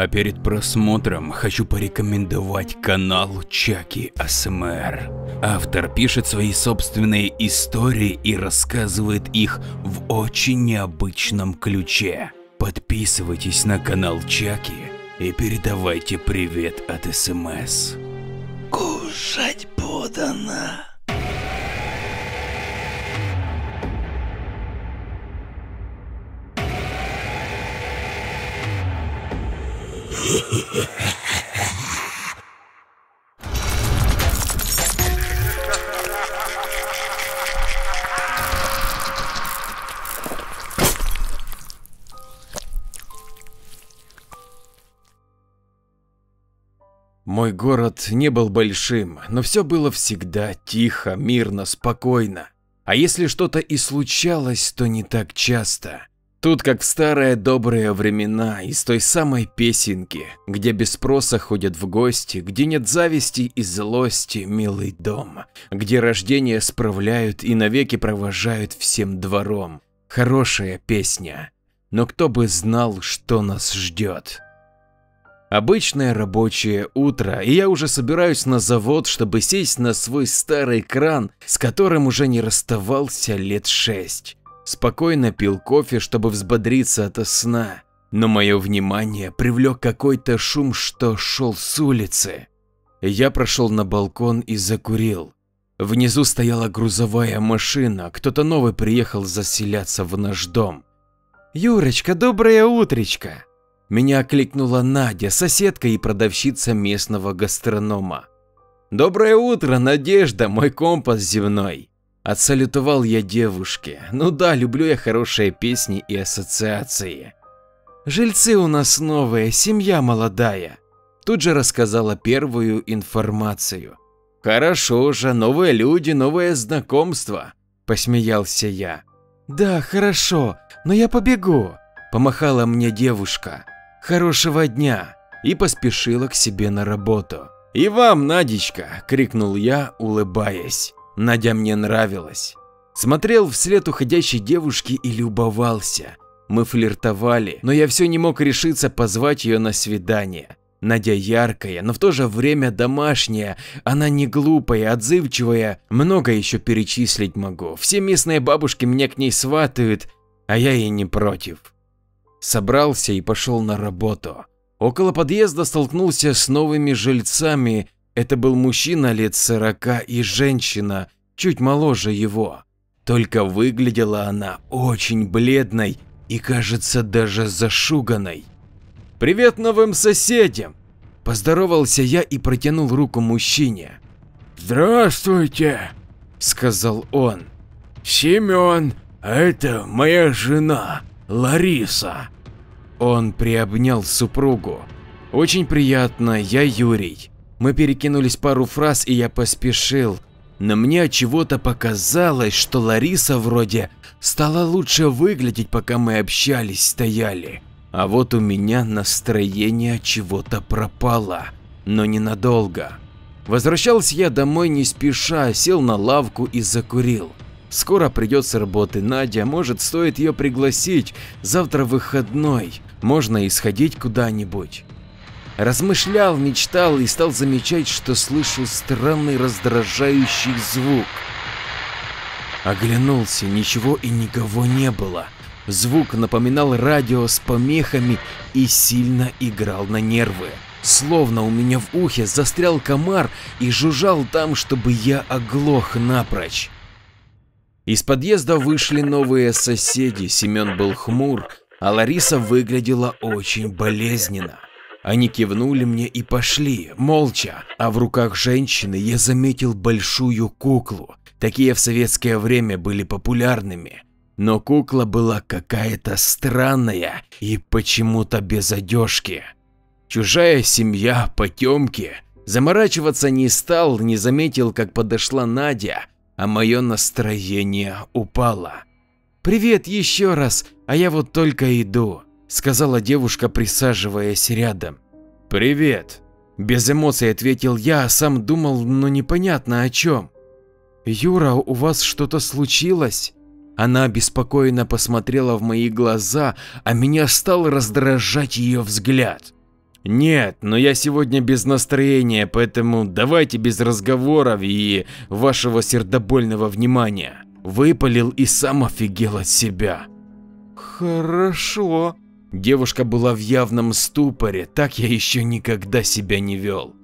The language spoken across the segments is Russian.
А перед просмотром хочу порекомендовать канал Чаки АСМР. Автор пишет свои собственные истории и рассказывает их в очень необычном ключе. Подписывайтесь на канал Чаки и передавайте привет от СМС. Кушать подано. Мой город не был большим, но все было всегда тихо, мирно, спокойно. А если что-то и случалось, то не так часто. Тут как в старые добрые времена из той самой песенки, где без спроса ходят в гости, где нет зависти и злости, милый дом, где рождение справляют и навеки провожают всем двором. Хорошая песня, но кто бы знал, что нас ждет. Обычное рабочее утро, и я уже собираюсь на завод, чтобы сесть на свой старый кран, с которым уже не расставался лет шесть. Спокойно пил кофе, чтобы взбодриться ото сна, но мое внимание привлек какой-то шум, что шел с улицы. Я прошел на балкон и закурил. Внизу стояла грузовая машина, кто-то новый приехал заселяться в наш дом. «Юрочка, доброе утречко!» Меня окликнула Надя, соседка и продавщица местного гастронома. «Доброе утро, Надежда, мой компас земной!» Отсалютовал я девушке. Ну да, люблю я хорошие песни и ассоциации. Жильцы у нас новые, семья молодая. Тут же рассказала первую информацию. Хорошо же, новые люди, новое знакомство, посмеялся я. Да, хорошо, но я побегу, помахала мне девушка. Хорошего дня и поспешила к себе на работу. И вам, Надечка, крикнул я, улыбаясь. Надя мне нравилась. Смотрел вслед уходящей девушки и любовался. Мы флиртовали, но я все не мог решиться позвать ее на свидание. Надя яркая, но в то же время домашняя, она не глупая, отзывчивая, много еще перечислить могу. Все местные бабушки меня к ней сватают, а я и не против. Собрался и пошел на работу. Около подъезда столкнулся с новыми жильцами это был мужчина лет сорока и женщина, чуть моложе его. Только выглядела она очень бледной и, кажется, даже зашуганной. «Привет новым соседям!» Поздоровался я и протянул руку мужчине. «Здравствуйте!» – сказал он. «Семен, а это моя жена, Лариса!» Он приобнял супругу. «Очень приятно, я Юрий. Мы перекинулись пару фраз, и я поспешил. Но мне от чего-то показалось, что Лариса вроде стала лучше выглядеть, пока мы общались, стояли. А вот у меня настроение чего-то пропало, но ненадолго. Возвращался я домой не спеша, сел на лавку и закурил. Скоро придет с работы Надя, может стоит ее пригласить, завтра выходной, можно и сходить куда-нибудь. Размышлял, мечтал и стал замечать, что слышу странный раздражающий звук. Оглянулся, ничего и никого не было. Звук напоминал радио с помехами и сильно играл на нервы. Словно у меня в ухе застрял комар и жужжал там, чтобы я оглох напрочь. Из подъезда вышли новые соседи, Семен был хмур, а Лариса выглядела очень болезненно. Они кивнули мне и пошли, молча, а в руках женщины я заметил большую куклу. Такие в советское время были популярными. Но кукла была какая-то странная и почему-то без одежки. Чужая семья, потемки. Заморачиваться не стал, не заметил, как подошла Надя, а мое настроение упало. «Привет еще раз, а я вот только иду», сказала девушка, присаживаясь рядом. «Привет!» Без эмоций ответил я, а сам думал, но непонятно о чем. «Юра, у вас что-то случилось?» Она беспокойно посмотрела в мои глаза, а меня стал раздражать ее взгляд. Нет, но я сегодня без настроения, поэтому давайте без разговоров и вашего сердобольного внимания. Выпалил и сам офигел от себя. Хорошо. Девушка была в явном ступоре, так я еще никогда себя не вел.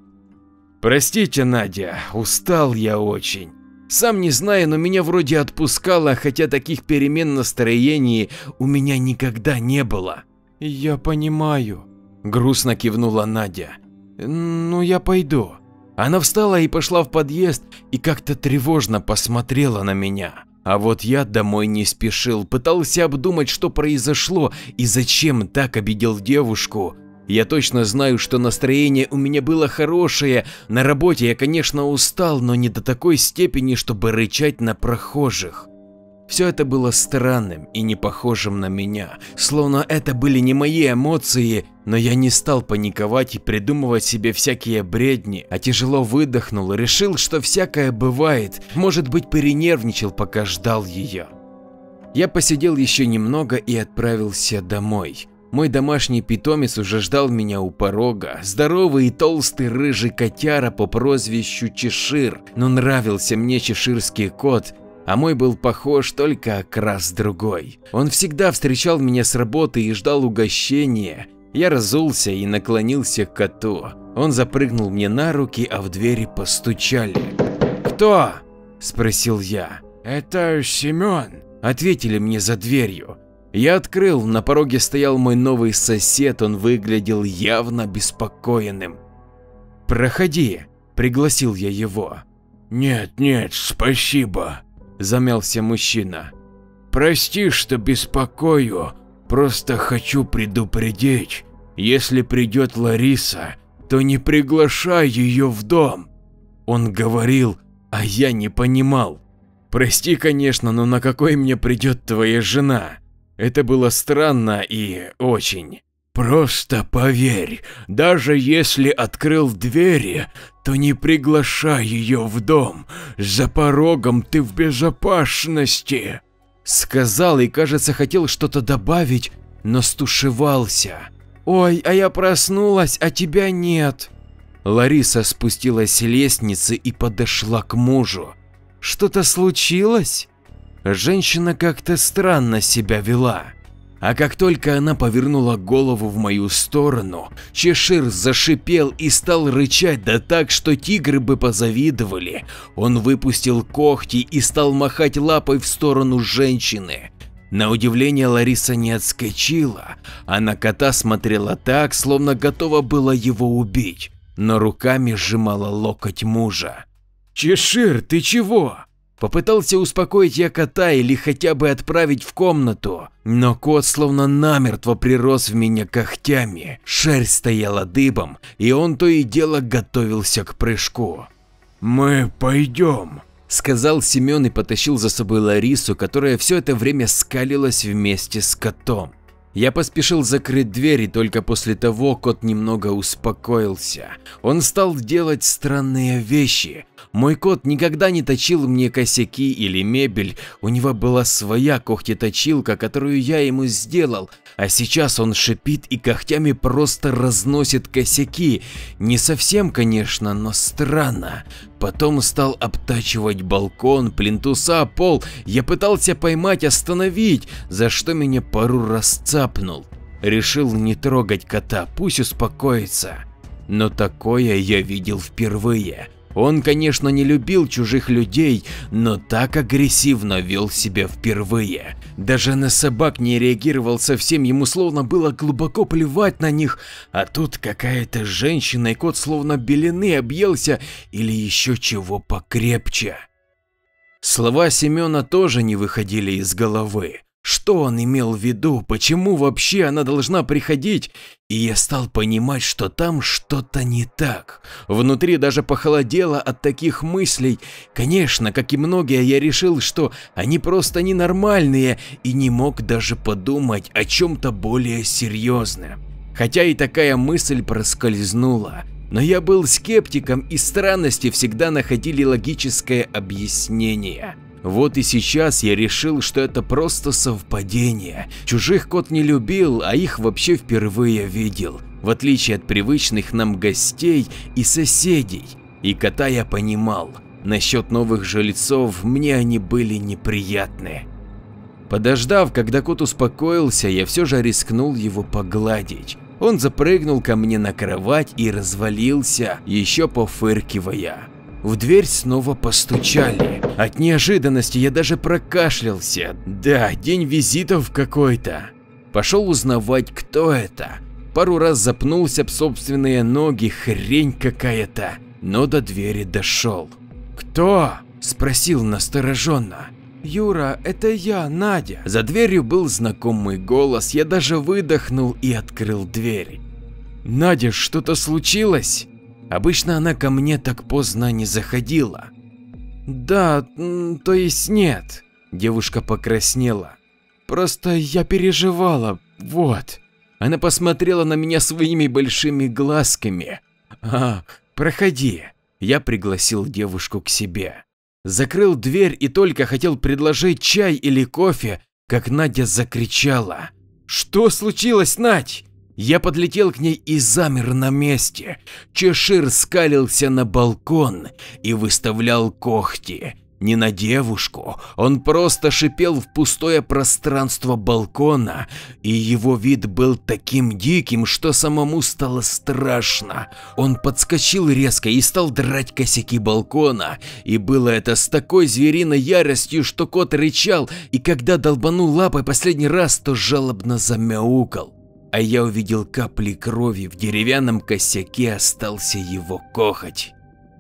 Простите, Надя, устал я очень. Сам не знаю, но меня вроде отпускало, хотя таких перемен настроения у меня никогда не было. Я понимаю. Грустно кивнула Надя. Ну я пойду. Она встала и пошла в подъезд и как-то тревожно посмотрела на меня. А вот я домой не спешил, пытался обдумать, что произошло и зачем так обидел девушку. Я точно знаю, что настроение у меня было хорошее, на работе я, конечно, устал, но не до такой степени, чтобы рычать на прохожих. Все это было странным и не похожим на меня, словно это были не мои эмоции, но я не стал паниковать и придумывать себе всякие бредни, а тяжело выдохнул и решил, что всякое бывает, может быть перенервничал, пока ждал ее. Я посидел еще немного и отправился домой. Мой домашний питомец уже ждал меня у порога, здоровый и толстый рыжий котяра по прозвищу Чешир, но нравился мне чеширский кот, а мой был похож только окрас другой. Он всегда встречал меня с работы и ждал угощения. Я разулся и наклонился к коту. Он запрыгнул мне на руки, а в двери постучали. «Кто?» – спросил я. Это Семен. Ответили мне за дверью. Я открыл, на пороге стоял мой новый сосед, он выглядел явно обеспокоенным. «Проходи», – пригласил я его. Нет, нет, спасибо. – замялся мужчина. «Прости, что беспокою, просто хочу предупредить, если придет Лариса, то не приглашай ее в дом». Он говорил, а я не понимал. «Прости, конечно, но на какой мне придет твоя жена?» Это было странно и очень. Просто поверь, даже если открыл двери, то не приглашай ее в дом, за порогом ты в безопасности. Сказал и, кажется, хотел что-то добавить, но стушевался. Ой, а я проснулась, а тебя нет. Лариса спустилась с лестницы и подошла к мужу. Что-то случилось? Женщина как-то странно себя вела. А как только она повернула голову в мою сторону, Чешир зашипел и стал рычать да так, что тигры бы позавидовали. Он выпустил когти и стал махать лапой в сторону женщины. На удивление Лариса не отскочила, а на кота смотрела так, словно готова была его убить, но руками сжимала локоть мужа. «Чешир, ты чего?» Попытался успокоить я кота или хотя бы отправить в комнату, но кот словно намертво прирос в меня когтями, шерсть стояла дыбом, и он то и дело готовился к прыжку. «Мы пойдем», – сказал Семен и потащил за собой Ларису, которая все это время скалилась вместе с котом. Я поспешил закрыть дверь, и только после того кот немного успокоился. Он стал делать странные вещи, мой кот никогда не точил мне косяки или мебель, у него была своя когтеточилка, которую я ему сделал, а сейчас он шипит и когтями просто разносит косяки. Не совсем, конечно, но странно. Потом стал обтачивать балкон, плинтуса, пол. Я пытался поймать, остановить, за что меня пару раз цапнул. Решил не трогать кота, пусть успокоится. Но такое я видел впервые. Он, конечно, не любил чужих людей, но так агрессивно вел себя впервые. Даже на собак не реагировал совсем, ему словно было глубоко плевать на них, а тут какая-то женщина и кот словно белины объелся или еще чего покрепче. Слова Семена тоже не выходили из головы. Что он имел в виду, почему вообще она должна приходить? И я стал понимать, что там что-то не так. Внутри даже похолодело от таких мыслей. Конечно, как и многие, я решил, что они просто ненормальные и не мог даже подумать о чем-то более серьезном. Хотя и такая мысль проскользнула. Но я был скептиком и странности всегда находили логическое объяснение. Вот и сейчас я решил, что это просто совпадение. Чужих кот не любил, а их вообще впервые видел, в отличие от привычных нам гостей и соседей. И кота я понимал, насчет новых жильцов мне они были неприятны. Подождав, когда кот успокоился, я все же рискнул его погладить. Он запрыгнул ко мне на кровать и развалился, еще пофыркивая. В дверь снова постучали. От неожиданности я даже прокашлялся. Да, день визитов какой-то. Пошел узнавать, кто это. Пару раз запнулся об собственные ноги, хрень какая-то, но до двери дошел. «Кто?» – спросил настороженно. Юра, это я, Надя. За дверью был знакомый голос, я даже выдохнул и открыл дверь. Надя, что-то случилось? Обычно она ко мне так поздно не заходила. Да, то есть нет. Девушка покраснела. Просто я переживала, вот. Она посмотрела на меня своими большими глазками. А, проходи. Я пригласил девушку к себе. Закрыл дверь и только хотел предложить чай или кофе, как Надя закричала. «Что случилось, Надь?» Я подлетел к ней и замер на месте. Чешир скалился на балкон и выставлял когти. Не на девушку, он просто шипел в пустое пространство балкона, и его вид был таким диким, что самому стало страшно. Он подскочил резко и стал драть косяки балкона, и было это с такой звериной яростью, что кот рычал, и когда долбанул лапой последний раз, то жалобно замяукал. А я увидел капли крови, в деревянном косяке остался его кохоть.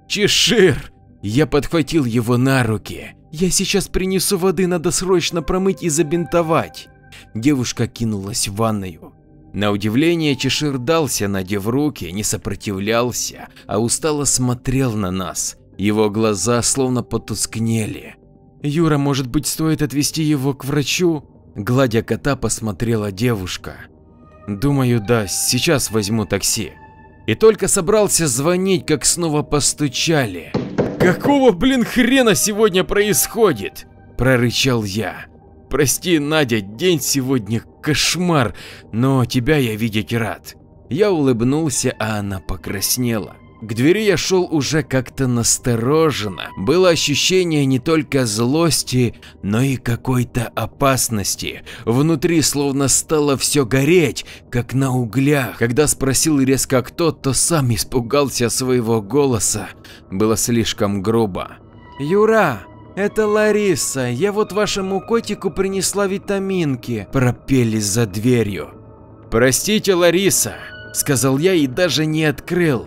Чешир! Я подхватил его на руки. Я сейчас принесу воды, надо срочно промыть и забинтовать. Девушка кинулась в ванную. На удивление Чешир дался, надев руки, не сопротивлялся, а устало смотрел на нас. Его глаза словно потускнели. Юра, может быть стоит отвезти его к врачу? Гладя кота посмотрела девушка. Думаю, да, сейчас возьму такси. И только собрался звонить, как снова постучали. «Какого, блин, хрена сегодня происходит?» – прорычал я. «Прости, Надя, день сегодня кошмар, но тебя я видеть рад». Я улыбнулся, а она покраснела. К двери я шел уже как-то настороженно. Было ощущение не только злости, но и какой-то опасности. Внутри словно стало все гореть, как на углях. Когда спросил резко кто, то сам испугался своего голоса. Было слишком грубо. Юра, это Лариса, я вот вашему котику принесла витаминки. Пропели за дверью. Простите, Лариса, сказал я и даже не открыл.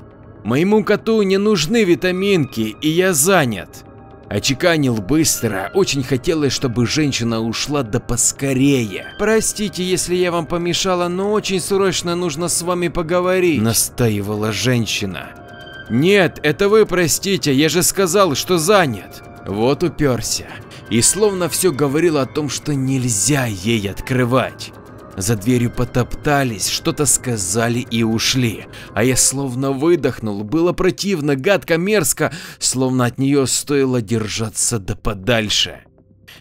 Моему коту не нужны витаминки, и я занят. Очеканил быстро, очень хотелось, чтобы женщина ушла да поскорее. Простите, если я вам помешала, но очень срочно нужно с вами поговорить. Настаивала женщина. Нет, это вы простите, я же сказал, что занят. Вот уперся. И словно все говорил о том, что нельзя ей открывать. За дверью потоптались, что-то сказали и ушли, а я словно выдохнул, было противно, гадко, мерзко, словно от нее стоило держаться да подальше.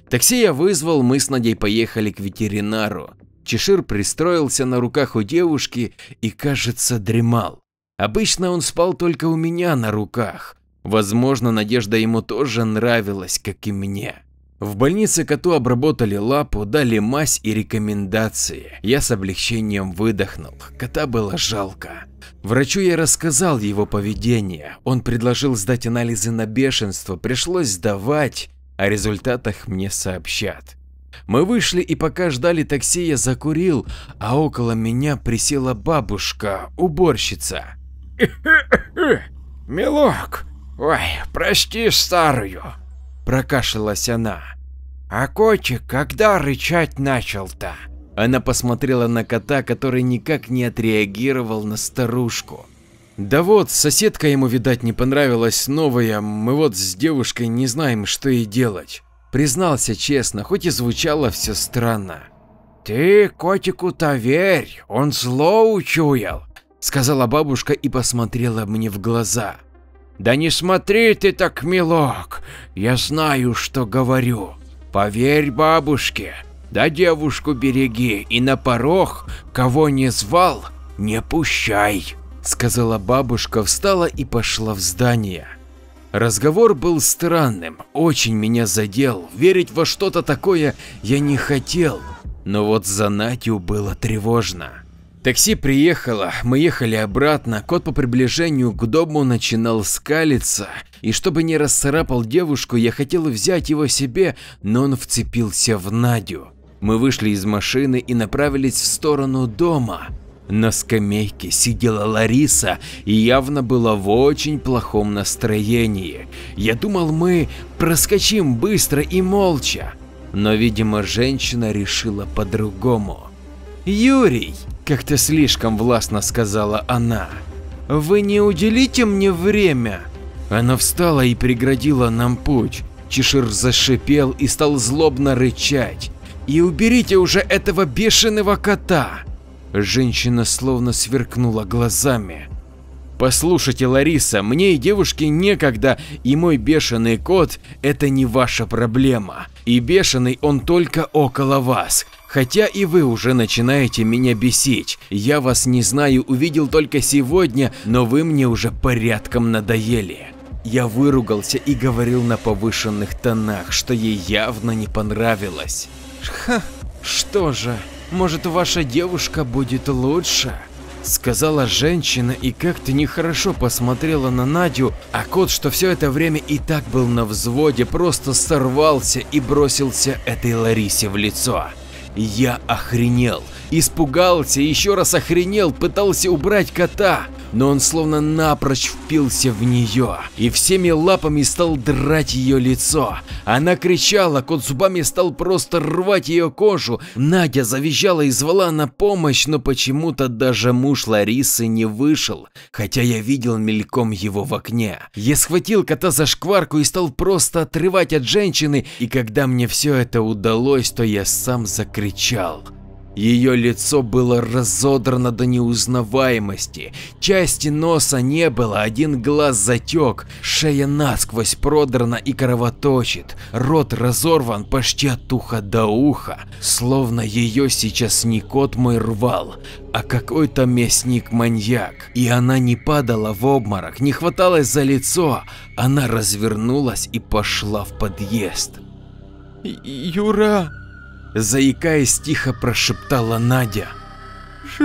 Такси я вызвал, мы с Надей поехали к ветеринару. Чешир пристроился на руках у девушки и, кажется, дремал. Обычно он спал только у меня на руках. Возможно, Надежда ему тоже нравилась, как и мне. В больнице коту обработали лапу, дали мазь и рекомендации. Я с облегчением выдохнул. Кота было жалко. Врачу я рассказал его поведение. Он предложил сдать анализы на бешенство, пришлось сдавать, о результатах мне сообщат. Мы вышли и пока ждали такси я закурил, а около меня присела бабушка, уборщица. «Милок, ой, прости старую», прокашлялась она. А котик когда рычать начал-то? Она посмотрела на кота, который никак не отреагировал на старушку. Да вот, соседка ему, видать, не понравилась новая, мы вот с девушкой не знаем, что и делать. Признался честно, хоть и звучало все странно. Ты котику-то верь, он зло учуял, сказала бабушка и посмотрела мне в глаза. Да не смотри ты так, милок, я знаю, что говорю. Поверь бабушке, да девушку береги и на порог, кого не звал, не пущай. Сказала бабушка, встала и пошла в здание. Разговор был странным, очень меня задел, верить во что-то такое я не хотел, но вот за Натю было тревожно. Такси приехало, мы ехали обратно, кот по приближению к дому начинал скалиться, и чтобы не расцарапал девушку, я хотел взять его себе, но он вцепился в Надю. Мы вышли из машины и направились в сторону дома. На скамейке сидела Лариса и явно была в очень плохом настроении. Я думал, мы проскочим быстро и молча, но, видимо, женщина решила по-другому. «Юрий!» – как-то слишком властно сказала она. «Вы не уделите мне время?» Она встала и преградила нам путь. Чешир зашипел и стал злобно рычать. «И уберите уже этого бешеного кота!» Женщина словно сверкнула глазами. Послушайте, Лариса, мне и девушке некогда, и мой бешеный кот – это не ваша проблема. И бешеный он только около вас. Хотя и вы уже начинаете меня бесить. Я вас не знаю, увидел только сегодня, но вы мне уже порядком надоели. Я выругался и говорил на повышенных тонах, что ей явно не понравилось. Ха, что же, может ваша девушка будет лучше? Сказала женщина и как-то нехорошо посмотрела на Надю, а кот, что все это время и так был на взводе, просто сорвался и бросился этой Ларисе в лицо. Я охренел, испугался, еще раз охренел, пытался убрать кота, но он словно напрочь впился в нее и всеми лапами стал драть ее лицо. Она кричала, кот зубами стал просто рвать ее кожу. Надя завизжала и звала на помощь, но почему-то даже муж Ларисы не вышел, хотя я видел мельком его в окне. Я схватил кота за шкварку и стал просто отрывать от женщины, и когда мне все это удалось, то я сам закричал. Ее лицо было разодрано до неузнаваемости, части носа не было, один глаз затек, шея насквозь продрана и кровоточит, рот разорван почти от уха до уха, словно ее сейчас не кот мой рвал, а какой-то мясник-маньяк. И она не падала в обморок, не хваталась за лицо, она развернулась и пошла в подъезд. Юра, Заикаясь, тихо прошептала Надя.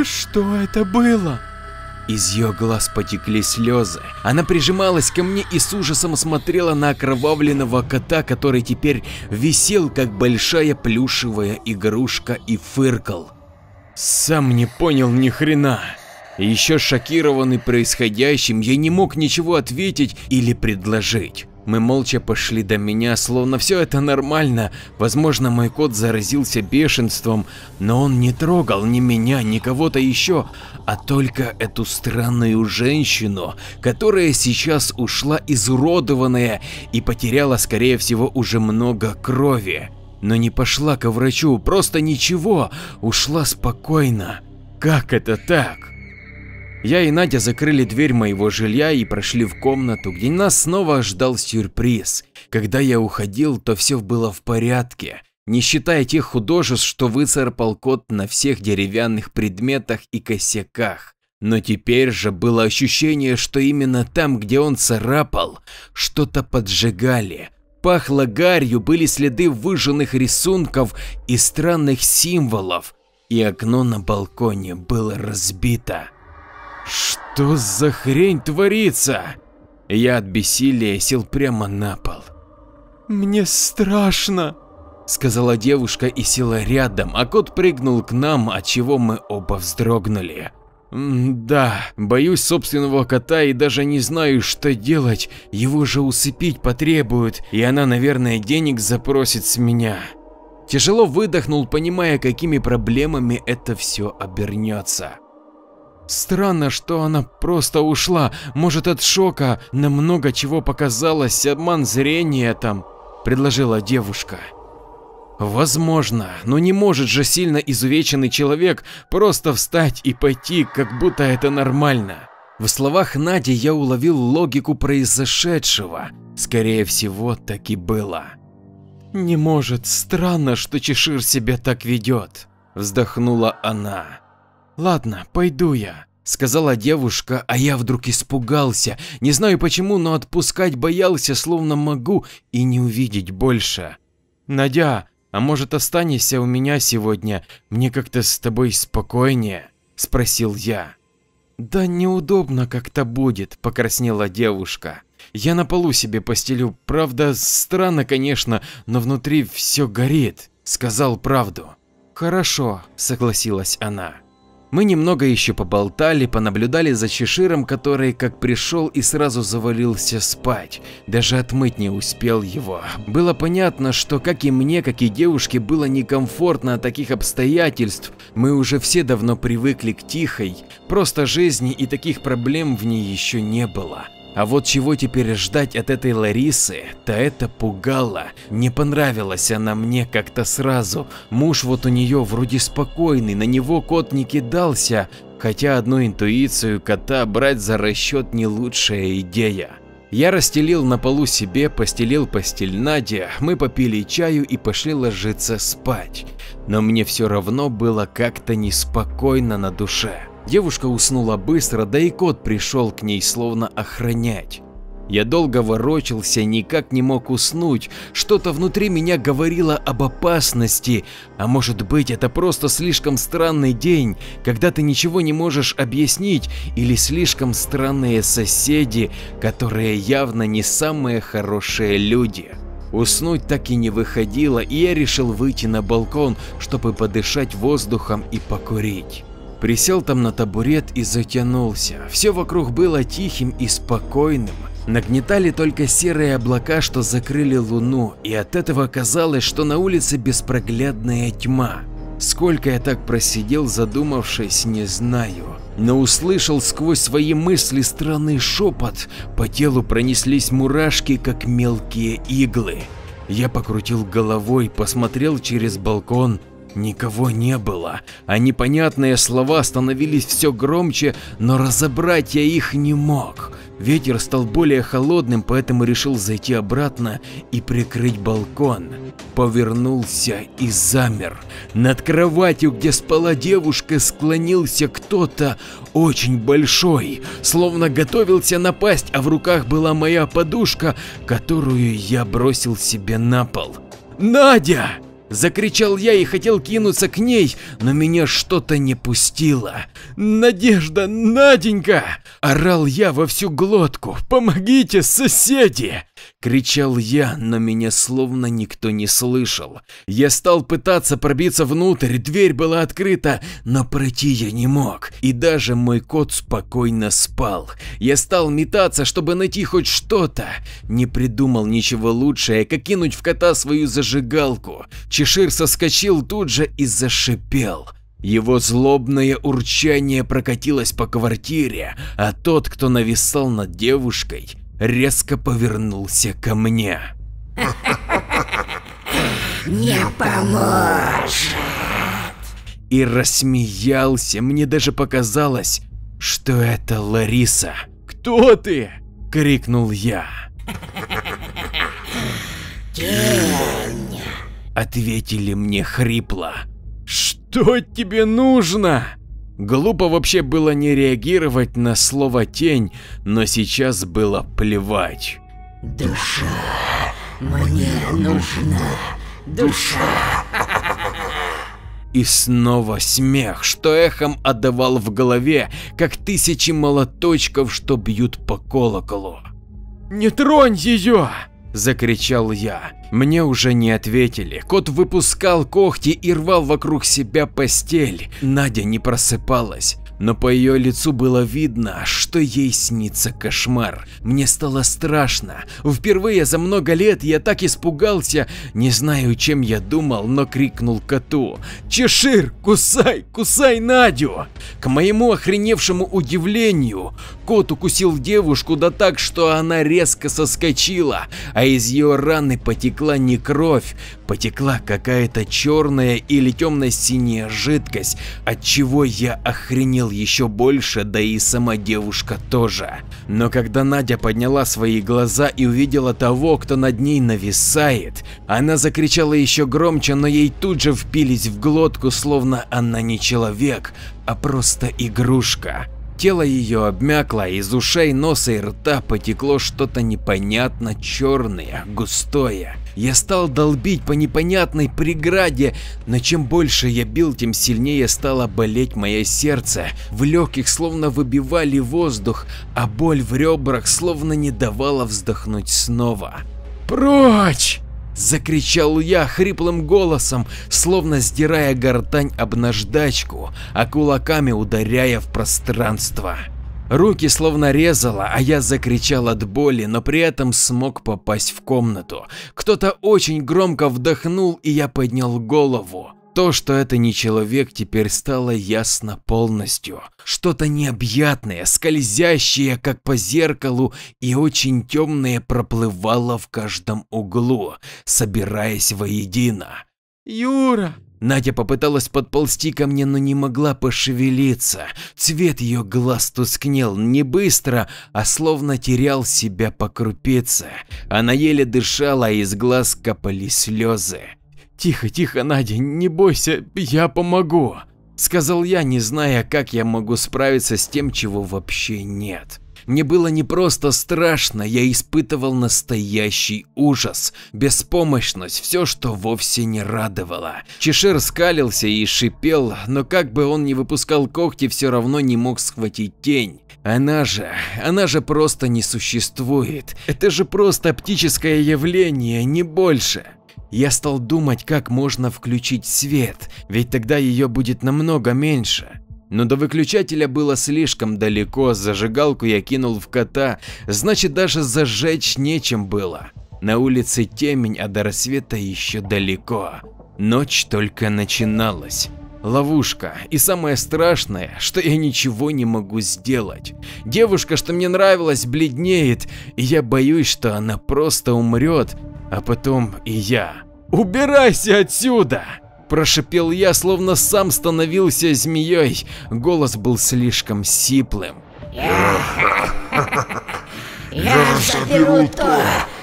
Что это было? Из ее глаз потекли слезы. Она прижималась ко мне и с ужасом смотрела на окровавленного кота, который теперь висел как большая плюшевая игрушка и фыркал. Сам не понял ни хрена. Еще шокированный происходящим, я не мог ничего ответить или предложить. Мы молча пошли до меня, словно все это нормально. Возможно, мой кот заразился бешенством, но он не трогал ни меня, ни кого-то еще, а только эту странную женщину, которая сейчас ушла изуродованная и потеряла, скорее всего, уже много крови. Но не пошла к врачу, просто ничего, ушла спокойно. Как это так? Я и Надя закрыли дверь моего жилья и прошли в комнату, где нас снова ждал сюрприз. Когда я уходил, то все было в порядке, не считая тех художеств, что выцарапал кот на всех деревянных предметах и косяках. Но теперь же было ощущение, что именно там, где он царапал, что-то поджигали. Пахло гарью, были следы выжженных рисунков и странных символов, и окно на балконе было разбито. Что за хрень творится? Я от бессилия сел прямо на пол. Мне страшно, сказала девушка и села рядом, а кот прыгнул к нам, от чего мы оба вздрогнули. Да, боюсь собственного кота и даже не знаю, что делать. Его же усыпить потребуют, и она, наверное, денег запросит с меня. Тяжело выдохнул, понимая, какими проблемами это все обернется. Странно, что она просто ушла, может от шока, на много чего показалось, обман зрения там, предложила девушка. Возможно, но не может же сильно изувеченный человек просто встать и пойти, как будто это нормально. В словах Нади я уловил логику произошедшего. Скорее всего, так и было. «Не может, странно, что Чешир себя так ведет», – вздохнула она. «Ладно, пойду я», – сказала девушка, а я вдруг испугался. Не знаю почему, но отпускать боялся, словно могу и не увидеть больше. «Надя, а может останешься у меня сегодня? Мне как-то с тобой спокойнее», – спросил я. «Да неудобно как-то будет», – покраснела девушка. Я на полу себе постелю. Правда, странно, конечно, но внутри все горит. Сказал правду. Хорошо, согласилась она. Мы немного еще поболтали, понаблюдали за Чеширом, который как пришел и сразу завалился спать, даже отмыть не успел его. Было понятно, что как и мне, как и девушке было некомфортно от таких обстоятельств, мы уже все давно привыкли к тихой, просто жизни и таких проблем в ней еще не было. А вот чего теперь ждать от этой Ларисы, то это пугало. Не понравилась она мне как-то сразу. Муж вот у нее вроде спокойный, на него кот не кидался, хотя одну интуицию кота брать за расчет не лучшая идея. Я расстелил на полу себе, постелил постель Наде, мы попили чаю и пошли ложиться спать. Но мне все равно было как-то неспокойно на душе. Девушка уснула быстро, да и кот пришел к ней словно охранять. Я долго ворочался, никак не мог уснуть, что-то внутри меня говорило об опасности, а может быть это просто слишком странный день, когда ты ничего не можешь объяснить, или слишком странные соседи, которые явно не самые хорошие люди. Уснуть так и не выходило, и я решил выйти на балкон, чтобы подышать воздухом и покурить. Присел там на табурет и затянулся. Все вокруг было тихим и спокойным. Нагнетали только серые облака, что закрыли луну, и от этого казалось, что на улице беспроглядная тьма. Сколько я так просидел, задумавшись, не знаю, но услышал сквозь свои мысли странный шепот, по телу пронеслись мурашки, как мелкие иглы. Я покрутил головой, посмотрел через балкон, Никого не было, а непонятные слова становились все громче, но разобрать я их не мог. Ветер стал более холодным, поэтому решил зайти обратно и прикрыть балкон. Повернулся и замер. Над кроватью, где спала девушка, склонился кто-то очень большой, словно готовился напасть, а в руках была моя подушка, которую я бросил себе на пол. «Надя!» Закричал я и хотел кинуться к ней, но меня что-то не пустило. «Надежда, Наденька!» – орал я во всю глотку. «Помогите, соседи!» Кричал я, но меня словно никто не слышал. Я стал пытаться пробиться внутрь, дверь была открыта, но пройти я не мог. И даже мой кот спокойно спал. Я стал метаться, чтобы найти хоть что-то. Не придумал ничего лучшее, как кинуть в кота свою зажигалку. Чешир соскочил тут же и зашипел. Его злобное урчание прокатилось по квартире, а тот, кто нависал над девушкой, резко повернулся ко мне. Не поможет. И рассмеялся, мне даже показалось, что это Лариса. «Кто ты?» – крикнул я. Тень. Ответили мне хрипло. «Что тебе нужно?» Глупо вообще было не реагировать на слово тень, но сейчас было плевать. Душа. Мне нужна душа. И снова смех, что эхом отдавал в голове, как тысячи молоточков, что бьют по колоколу. «Не тронь ее!» – закричал я. Мне уже не ответили. Кот выпускал когти и рвал вокруг себя постель. Надя не просыпалась но по ее лицу было видно, что ей снится кошмар. Мне стало страшно. Впервые за много лет я так испугался, не знаю, чем я думал, но крикнул коту. «Чешир, кусай, кусай Надю!» К моему охреневшему удивлению, кот укусил девушку да так, что она резко соскочила, а из ее раны потекла не кровь, потекла какая-то черная или темно-синяя жидкость, от чего я охренел еще больше, да и сама девушка тоже. Но когда Надя подняла свои глаза и увидела того, кто над ней нависает, она закричала еще громче, но ей тут же впились в глотку, словно она не человек, а просто игрушка. Тело ее обмякло, из ушей, носа и рта потекло что-то непонятно черное, густое. Я стал долбить по непонятной преграде, но чем больше я бил, тем сильнее стало болеть мое сердце. В легких словно выбивали воздух, а боль в ребрах словно не давала вздохнуть снова. «Прочь!» Закричал я хриплым голосом, словно сдирая гортань об наждачку, а кулаками ударяя в пространство. Руки словно резало, а я закричал от боли, но при этом смог попасть в комнату. Кто-то очень громко вдохнул, и я поднял голову. То, что это не человек, теперь стало ясно полностью. Что-то необъятное, скользящее, как по зеркалу, и очень темное проплывало в каждом углу, собираясь воедино. «Юра!» Надя попыталась подползти ко мне, но не могла пошевелиться. Цвет ее глаз тускнел не быстро, а словно терял себя по крупице. Она еле дышала, а из глаз капали слезы. «Тихо, тихо, Надя, не бойся, я помогу», – сказал я, не зная, как я могу справиться с тем, чего вообще нет. Мне было не просто страшно, я испытывал настоящий ужас, беспомощность, все, что вовсе не радовало. Чешир скалился и шипел, но как бы он ни выпускал когти, все равно не мог схватить тень. Она же, она же просто не существует. Это же просто оптическое явление, не больше. Я стал думать, как можно включить свет, ведь тогда ее будет намного меньше. Но до выключателя было слишком далеко, зажигалку я кинул в кота, значит даже зажечь нечем было. На улице темень, а до рассвета еще далеко. Ночь только начиналась. Ловушка. И самое страшное, что я ничего не могу сделать. Девушка, что мне нравилась, бледнеет, и я боюсь, что она просто умрет, а потом и я. «Убирайся отсюда!» Прошипел я, словно сам становился змеей. Голос был слишком сиплым. Я заберу то,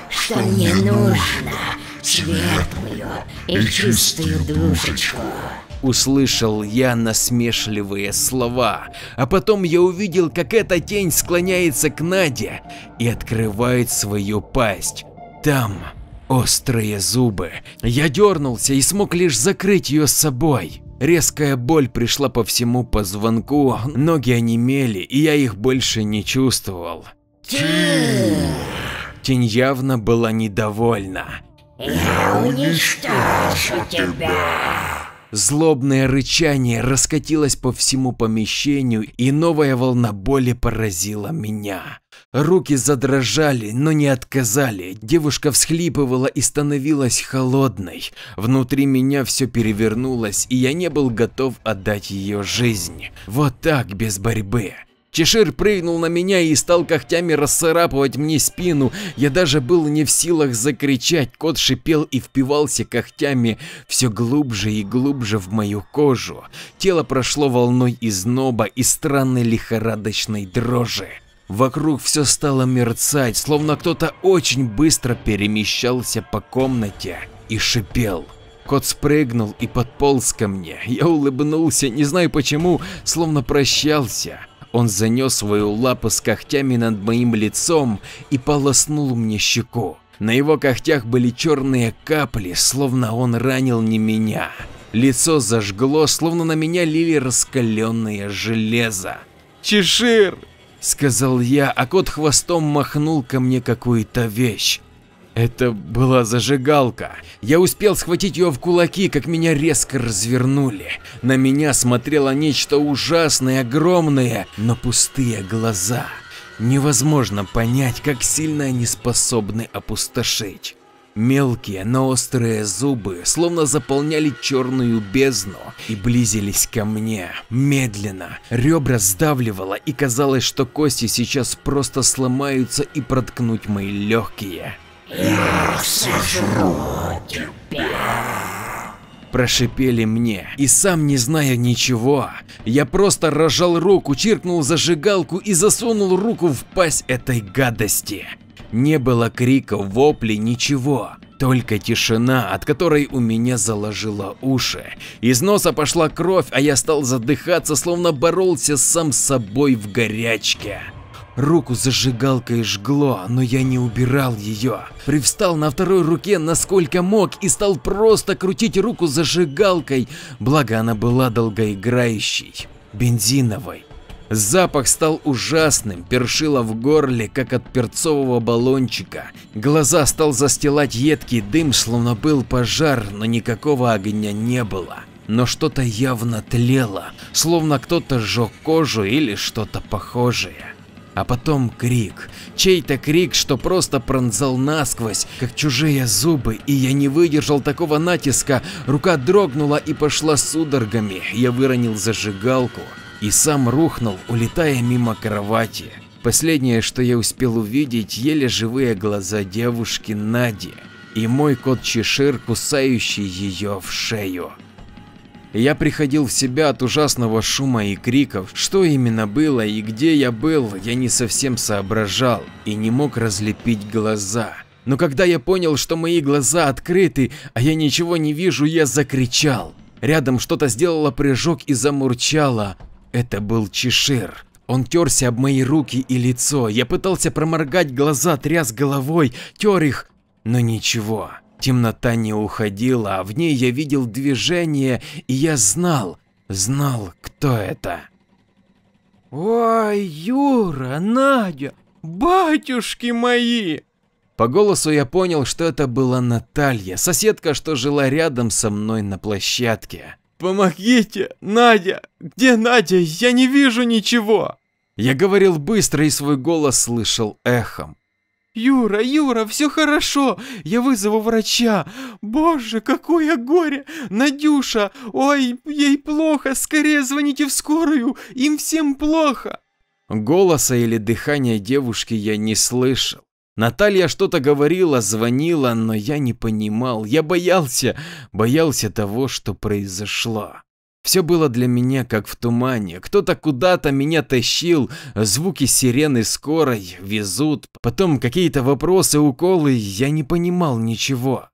что мне нужно, светлую и чистую душечку. Услышал я насмешливые слова, а потом я увидел, как эта тень склоняется к Наде и открывает свою пасть. Там Острые зубы. Я дернулся и смог лишь закрыть ее с собой. Резкая боль пришла по всему позвонку, ноги онемели, и я их больше не чувствовал. Тень явно была недовольна. Я уничтожу тебя. Злобное рычание раскатилось по всему помещению, и новая волна боли поразила меня. Руки задрожали, но не отказали. Девушка всхлипывала и становилась холодной. Внутри меня все перевернулось, и я не был готов отдать ее жизнь. Вот так, без борьбы. Чешир прыгнул на меня и стал когтями расцарапывать мне спину. Я даже был не в силах закричать. Кот шипел и впивался когтями все глубже и глубже в мою кожу. Тело прошло волной изноба и странной лихорадочной дрожи. Вокруг все стало мерцать, словно кто-то очень быстро перемещался по комнате и шипел. Кот спрыгнул и подполз ко мне. Я улыбнулся, не знаю почему, словно прощался. Он занес свою лапу с когтями над моим лицом и полоснул мне щеку. На его когтях были черные капли, словно он ранил не меня. Лицо зажгло, словно на меня лили раскаленное железо. «Чешир!» – сказал я, а кот хвостом махнул ко мне какую-то вещь. Это была зажигалка. Я успел схватить ее в кулаки, как меня резко развернули. На меня смотрело нечто ужасное, огромное, но пустые глаза. Невозможно понять, как сильно они способны опустошить. Мелкие, но острые зубы словно заполняли черную бездну и близились ко мне, медленно. Ребра сдавливало и казалось, что кости сейчас просто сломаются и проткнуть мои легкие. Я сожру тебя. Прошипели мне, и сам не зная ничего, я просто разжал руку, чиркнул зажигалку и засунул руку в пасть этой гадости. Не было криков, воплей, ничего. Только тишина, от которой у меня заложило уши. Из носа пошла кровь, а я стал задыхаться, словно боролся сам с собой в горячке. Руку зажигалкой жгло, но я не убирал ее. Привстал на второй руке насколько мог и стал просто крутить руку зажигалкой, благо она была долгоиграющей, бензиновой. Запах стал ужасным, першило в горле, как от перцового баллончика. Глаза стал застилать едкий дым, словно был пожар, но никакого огня не было. Но что-то явно тлело, словно кто-то сжег кожу или что-то похожее. А потом крик, чей-то крик, что просто пронзал насквозь, как чужие зубы, и я не выдержал такого натиска, рука дрогнула и пошла судорогами, я выронил зажигалку и сам рухнул, улетая мимо кровати. Последнее, что я успел увидеть, еле живые глаза девушки Нади и мой кот Чешир, кусающий ее в шею. Я приходил в себя от ужасного шума и криков, что именно было и где я был, я не совсем соображал и не мог разлепить глаза. Но когда я понял, что мои глаза открыты, а я ничего не вижу, я закричал. Рядом что-то сделало прыжок и замурчало. Это был Чешир. Он терся об мои руки и лицо. Я пытался проморгать глаза, тряс головой, тер их, но ничего. Темнота не уходила, а в ней я видел движение, и я знал, знал, кто это. «Ой, Юра, Надя, батюшки мои!» По голосу я понял, что это была Наталья, соседка, что жила рядом со мной на площадке. «Помогите! Надя! Где Надя? Я не вижу ничего!» Я говорил быстро и свой голос слышал эхом. «Юра, Юра, все хорошо, я вызову врача. Боже, какое горе! Надюша, ой, ей плохо, скорее звоните в скорую, им всем плохо!» Голоса или дыхания девушки я не слышал. Наталья что-то говорила, звонила, но я не понимал, я боялся, боялся того, что произошло. Все было для меня как в тумане. Кто-то куда-то меня тащил, звуки сирены скорой везут, потом какие-то вопросы, уколы, я не понимал ничего.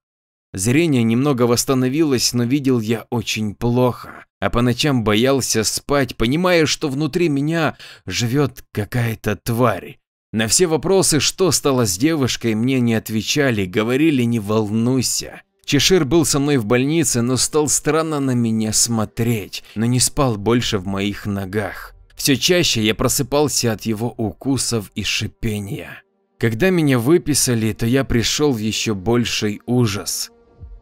Зрение немного восстановилось, но видел я очень плохо, а по ночам боялся спать, понимая, что внутри меня живет какая-то тварь. На все вопросы, что стало с девушкой, мне не отвечали, говорили не волнуйся. Чешир был со мной в больнице, но стал странно на меня смотреть, но не спал больше в моих ногах. Все чаще я просыпался от его укусов и шипения. Когда меня выписали, то я пришел в еще больший ужас.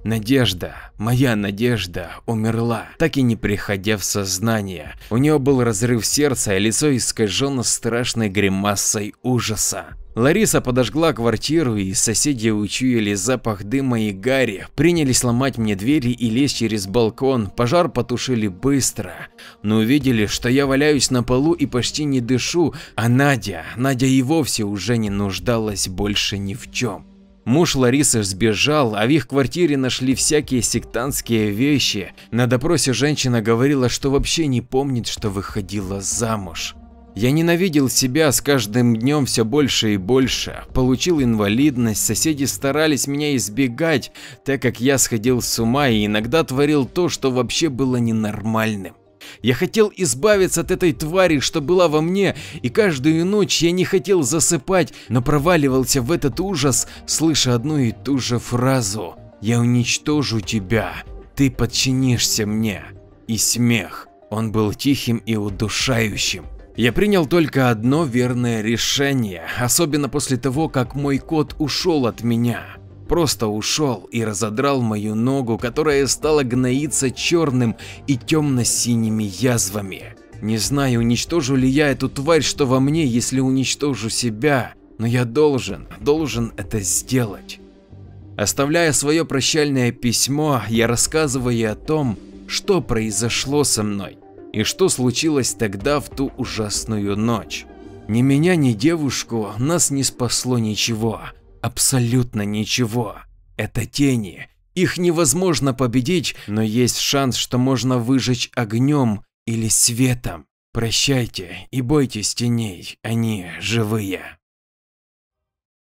Надежда, моя надежда, умерла, так и не приходя в сознание. У нее был разрыв сердца, а лицо искажено страшной гримасой ужаса. Лариса подожгла квартиру, и соседи учуяли запах дыма и гари, принялись ломать мне двери и лезть через балкон, пожар потушили быстро, но увидели, что я валяюсь на полу и почти не дышу, а Надя, Надя и вовсе уже не нуждалась больше ни в чем. Муж Ларисы сбежал, а в их квартире нашли всякие сектантские вещи. На допросе женщина говорила, что вообще не помнит, что выходила замуж. Я ненавидел себя с каждым днем все больше и больше, получил инвалидность, соседи старались меня избегать, так как я сходил с ума и иногда творил то, что вообще было ненормальным. Я хотел избавиться от этой твари, что была во мне, и каждую ночь я не хотел засыпать, но проваливался в этот ужас, слыша одну и ту же фразу «Я уничтожу тебя, ты подчинишься мне». И смех, он был тихим и удушающим. Я принял только одно верное решение, особенно после того, как мой кот ушел от меня. Просто ушел и разодрал мою ногу, которая стала гноиться черным и темно-синими язвами. Не знаю, уничтожу ли я эту тварь, что во мне, если уничтожу себя, но я должен, должен это сделать. Оставляя свое прощальное письмо, я рассказываю о том, что произошло со мной и что случилось тогда в ту ужасную ночь. Ни меня, ни девушку нас не спасло ничего, Абсолютно ничего. Это тени. Их невозможно победить, но есть шанс, что можно выжечь огнем или светом. Прощайте и бойтесь теней, они живые.